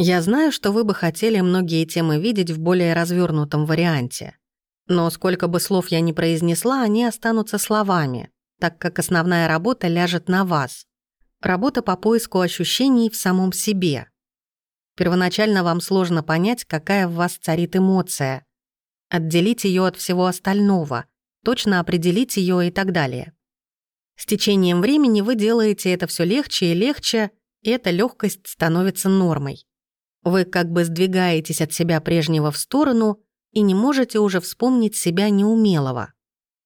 Я знаю, что вы бы хотели многие темы видеть в более развернутом варианте. Но сколько бы слов я ни произнесла, они останутся словами, так как основная работа ляжет на вас. Работа по поиску ощущений в самом себе. Первоначально вам сложно понять, какая в вас царит эмоция. Отделить ее от всего остального, точно определить ее и так далее. С течением времени вы делаете это все легче и легче, и эта легкость становится нормой. Вы как бы сдвигаетесь от себя прежнего в сторону и не можете уже вспомнить себя неумелого.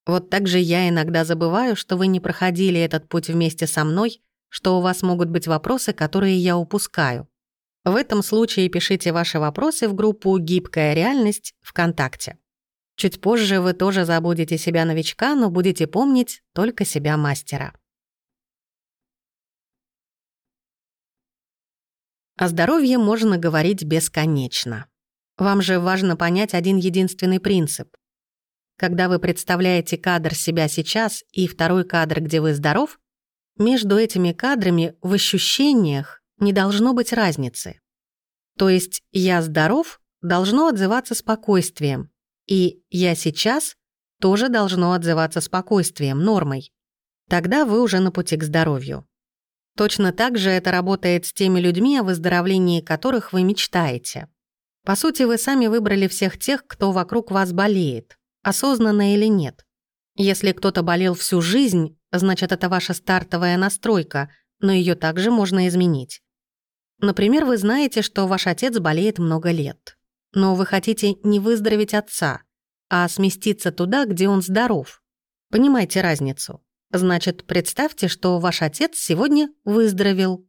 Вот так же я иногда забываю, что вы не проходили этот путь вместе со мной, что у вас могут быть вопросы, которые я упускаю. В этом случае пишите ваши вопросы в группу «Гибкая реальность» ВКонтакте. Чуть позже вы тоже забудете себя новичка, но будете помнить только себя мастера. О здоровье можно говорить бесконечно. Вам же важно понять один единственный принцип. Когда вы представляете кадр себя сейчас и второй кадр, где вы здоров, между этими кадрами в ощущениях не должно быть разницы. То есть «я здоров» должно отзываться спокойствием, и «я сейчас» тоже должно отзываться спокойствием, нормой. Тогда вы уже на пути к здоровью. Точно так же это работает с теми людьми, о выздоровлении которых вы мечтаете. По сути, вы сами выбрали всех тех, кто вокруг вас болеет, осознанно или нет. Если кто-то болел всю жизнь, значит, это ваша стартовая настройка, но ее также можно изменить. Например, вы знаете, что ваш отец болеет много лет. Но вы хотите не выздороветь отца, а сместиться туда, где он здоров. Понимаете разницу? Значит, представьте, что ваш отец сегодня выздоровел.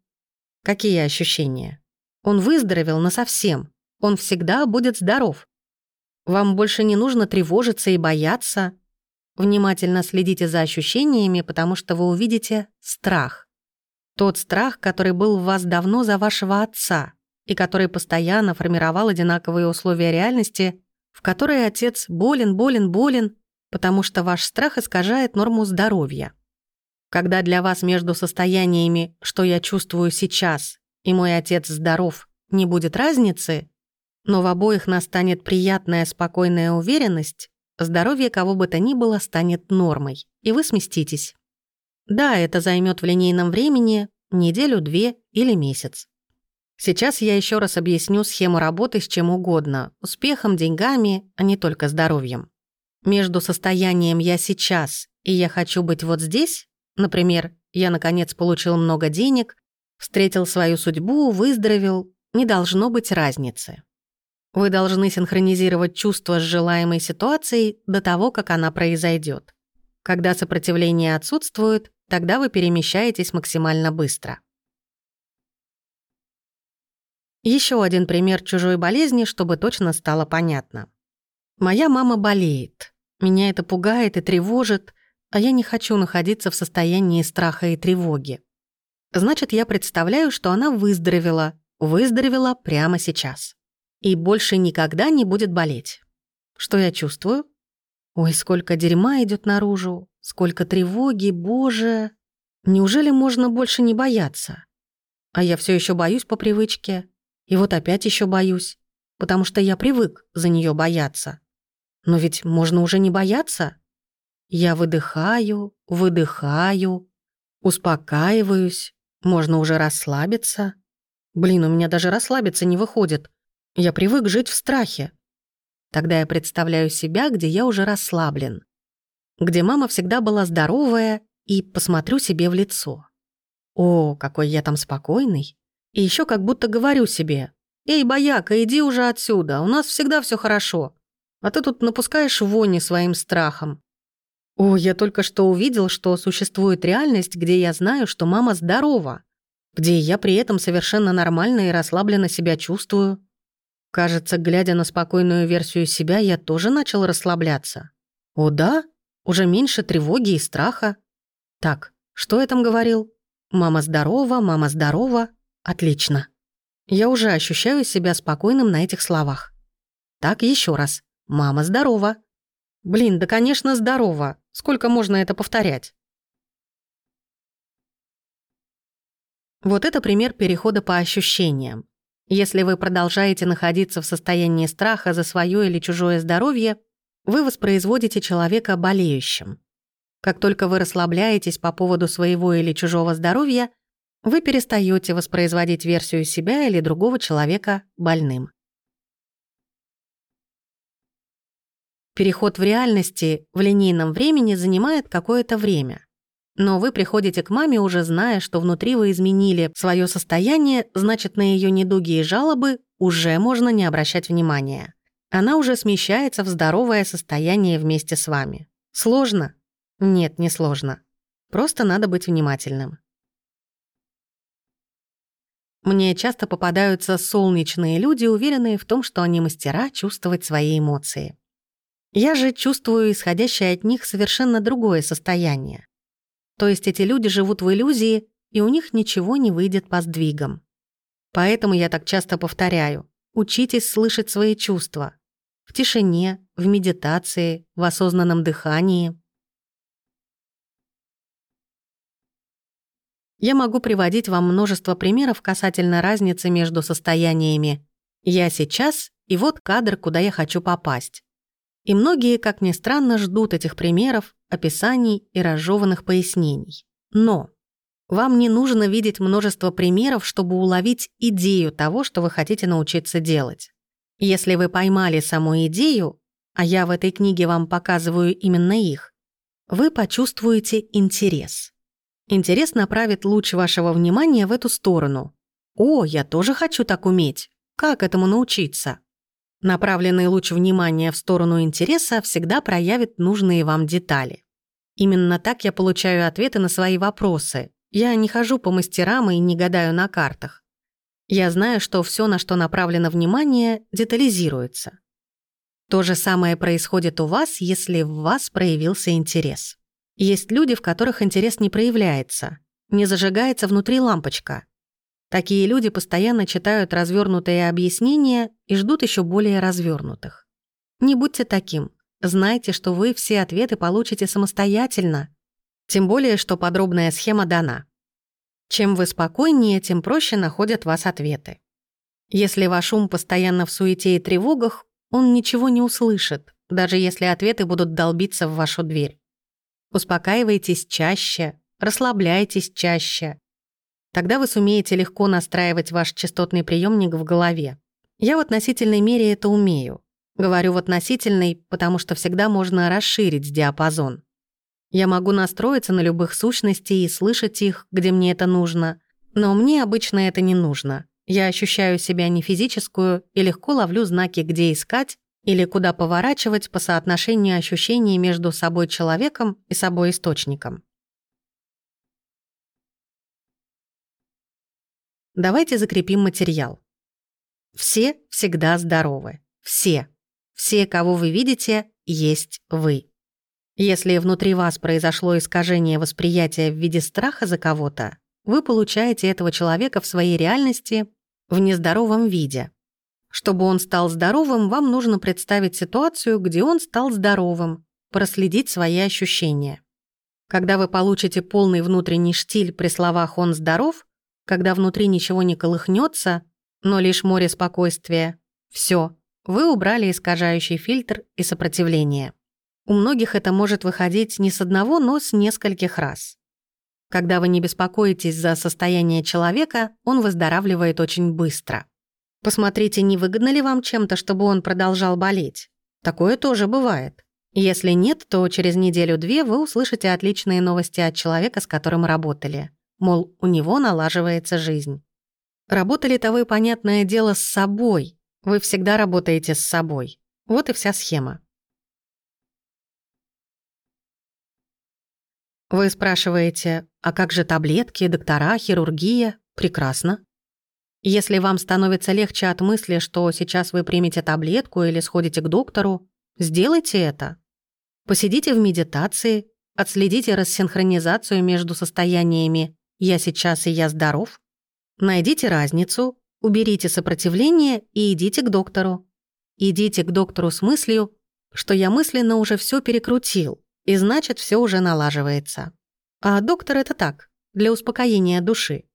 Какие ощущения? Он выздоровел насовсем. Он всегда будет здоров. Вам больше не нужно тревожиться и бояться. Внимательно следите за ощущениями, потому что вы увидите страх. Тот страх, который был в вас давно за вашего отца и который постоянно формировал одинаковые условия реальности, в которой отец болен, болен, болен, потому что ваш страх искажает норму здоровья. Когда для вас между состояниями, что я чувствую сейчас, и мой отец здоров, не будет разницы, но в обоих настанет приятная спокойная уверенность, здоровье кого бы то ни было станет нормой, и вы сместитесь. Да, это займет в линейном времени неделю, две или месяц. Сейчас я еще раз объясню схему работы с чем угодно, успехом, деньгами, а не только здоровьем. Между состоянием «я сейчас» и «я хочу быть вот здесь», например, «я, наконец, получил много денег», «встретил свою судьбу», «выздоровел», не должно быть разницы. Вы должны синхронизировать чувства с желаемой ситуацией до того, как она произойдет. Когда сопротивление отсутствует, тогда вы перемещаетесь максимально быстро. Еще один пример чужой болезни, чтобы точно стало понятно. Моя мама болеет. Меня это пугает и тревожит, а я не хочу находиться в состоянии страха и тревоги. Значит, я представляю, что она выздоровела, выздоровела прямо сейчас. И больше никогда не будет болеть. Что я чувствую? Ой, сколько дерьма идет наружу, сколько тревоги, боже. Неужели можно больше не бояться? А я все еще боюсь по привычке. И вот опять еще боюсь, потому что я привык за нее бояться. Но ведь можно уже не бояться. Я выдыхаю, выдыхаю, успокаиваюсь, можно уже расслабиться. Блин, у меня даже расслабиться не выходит. Я привык жить в страхе. Тогда я представляю себя, где я уже расслаблен. Где мама всегда была здоровая, и посмотрю себе в лицо. О, какой я там спокойный. И еще как будто говорю себе, «Эй, бояка, иди уже отсюда, у нас всегда все хорошо а ты тут напускаешь вони своим страхом. О, я только что увидел, что существует реальность, где я знаю, что мама здорова, где я при этом совершенно нормально и расслабленно себя чувствую. Кажется, глядя на спокойную версию себя, я тоже начал расслабляться. О да, уже меньше тревоги и страха. Так, что я там говорил? Мама здорова, мама здорова. Отлично. Я уже ощущаю себя спокойным на этих словах. Так, еще раз. Мама здорова. Блин, да конечно здорова. Сколько можно это повторять? Вот это пример перехода по ощущениям. Если вы продолжаете находиться в состоянии страха за свое или чужое здоровье, вы воспроизводите человека болеющим. Как только вы расслабляетесь по поводу своего или чужого здоровья, вы перестаете воспроизводить версию себя или другого человека больным. Переход в реальности в линейном времени занимает какое-то время. Но вы приходите к маме, уже зная, что внутри вы изменили свое состояние, значит, на ее недуги и жалобы уже можно не обращать внимания. Она уже смещается в здоровое состояние вместе с вами. Сложно? Нет, не сложно. Просто надо быть внимательным. Мне часто попадаются солнечные люди, уверенные в том, что они мастера чувствовать свои эмоции. Я же чувствую исходящее от них совершенно другое состояние. То есть эти люди живут в иллюзии, и у них ничего не выйдет по сдвигам. Поэтому я так часто повторяю, учитесь слышать свои чувства. В тишине, в медитации, в осознанном дыхании. Я могу приводить вам множество примеров касательно разницы между состояниями «я сейчас» и «вот кадр, куда я хочу попасть». И многие, как ни странно, ждут этих примеров, описаний и разжеванных пояснений. Но вам не нужно видеть множество примеров, чтобы уловить идею того, что вы хотите научиться делать. Если вы поймали саму идею, а я в этой книге вам показываю именно их, вы почувствуете интерес. Интерес направит луч вашего внимания в эту сторону. «О, я тоже хочу так уметь. Как этому научиться?» Направленный луч внимания в сторону интереса всегда проявит нужные вам детали. Именно так я получаю ответы на свои вопросы. Я не хожу по мастерам и не гадаю на картах. Я знаю, что все, на что направлено внимание, детализируется. То же самое происходит у вас, если в вас проявился интерес. Есть люди, в которых интерес не проявляется, не зажигается внутри лампочка. Такие люди постоянно читают развернутые объяснения и ждут еще более развернутых. Не будьте таким. Знайте, что вы все ответы получите самостоятельно. Тем более, что подробная схема дана. Чем вы спокойнее, тем проще находят вас ответы. Если ваш ум постоянно в суете и тревогах, он ничего не услышит, даже если ответы будут долбиться в вашу дверь. Успокаивайтесь чаще, расслабляйтесь чаще, Тогда вы сумеете легко настраивать ваш частотный приемник в голове. Я в относительной мере это умею. Говорю в относительной, потому что всегда можно расширить диапазон. Я могу настроиться на любых сущностей и слышать их, где мне это нужно, но мне обычно это не нужно. Я ощущаю себя не физическую и легко ловлю знаки, где искать или куда поворачивать по соотношению ощущений между собой человеком и собой источником. Давайте закрепим материал. Все всегда здоровы. Все. Все, кого вы видите, есть вы. Если внутри вас произошло искажение восприятия в виде страха за кого-то, вы получаете этого человека в своей реальности в нездоровом виде. Чтобы он стал здоровым, вам нужно представить ситуацию, где он стал здоровым, проследить свои ощущения. Когда вы получите полный внутренний штиль при словах «он здоров», когда внутри ничего не колыхнется, но лишь море спокойствия. Все, вы убрали искажающий фильтр и сопротивление. У многих это может выходить не с одного, но с нескольких раз. Когда вы не беспокоитесь за состояние человека, он выздоравливает очень быстро. Посмотрите, не выгодно ли вам чем-то, чтобы он продолжал болеть. Такое тоже бывает. Если нет, то через неделю-две вы услышите отличные новости от человека, с которым работали мол, у него налаживается жизнь. Работали-то вы, понятное дело, с собой. Вы всегда работаете с собой. Вот и вся схема. Вы спрашиваете, а как же таблетки, доктора, хирургия? Прекрасно. Если вам становится легче от мысли, что сейчас вы примете таблетку или сходите к доктору, сделайте это. Посидите в медитации, отследите рассинхронизацию между состояниями «я сейчас и я здоров», найдите разницу, уберите сопротивление и идите к доктору. Идите к доктору с мыслью, что я мысленно уже все перекрутил, и значит, все уже налаживается. А доктор это так, для успокоения души.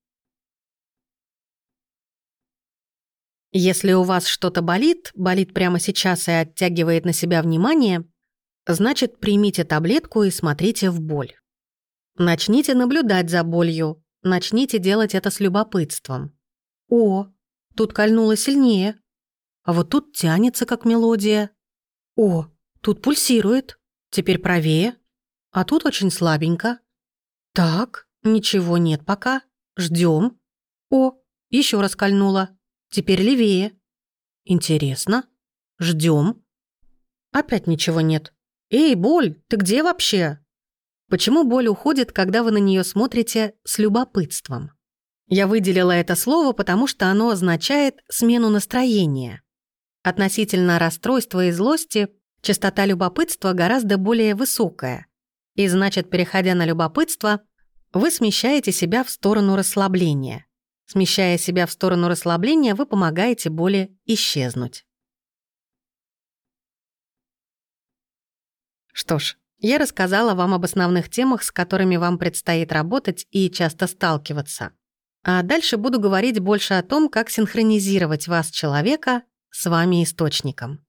Если у вас что-то болит, болит прямо сейчас и оттягивает на себя внимание, значит, примите таблетку и смотрите в боль. Начните наблюдать за болью, начните делать это с любопытством. О, тут кольнуло сильнее. А вот тут тянется, как мелодия. О, тут пульсирует. Теперь правее. А тут очень слабенько. Так, ничего нет пока. Ждем. О, еще раз кольнуло. Теперь левее. Интересно. Ждем. Опять ничего нет. Эй, боль, ты где вообще? Почему боль уходит, когда вы на нее смотрите с любопытством? Я выделила это слово, потому что оно означает смену настроения. Относительно расстройства и злости частота любопытства гораздо более высокая. И значит, переходя на любопытство, вы смещаете себя в сторону расслабления. Смещая себя в сторону расслабления, вы помогаете боли исчезнуть. Что ж, я рассказала вам об основных темах, с которыми вам предстоит работать и часто сталкиваться. А дальше буду говорить больше о том, как синхронизировать вас, человека, с вами источником.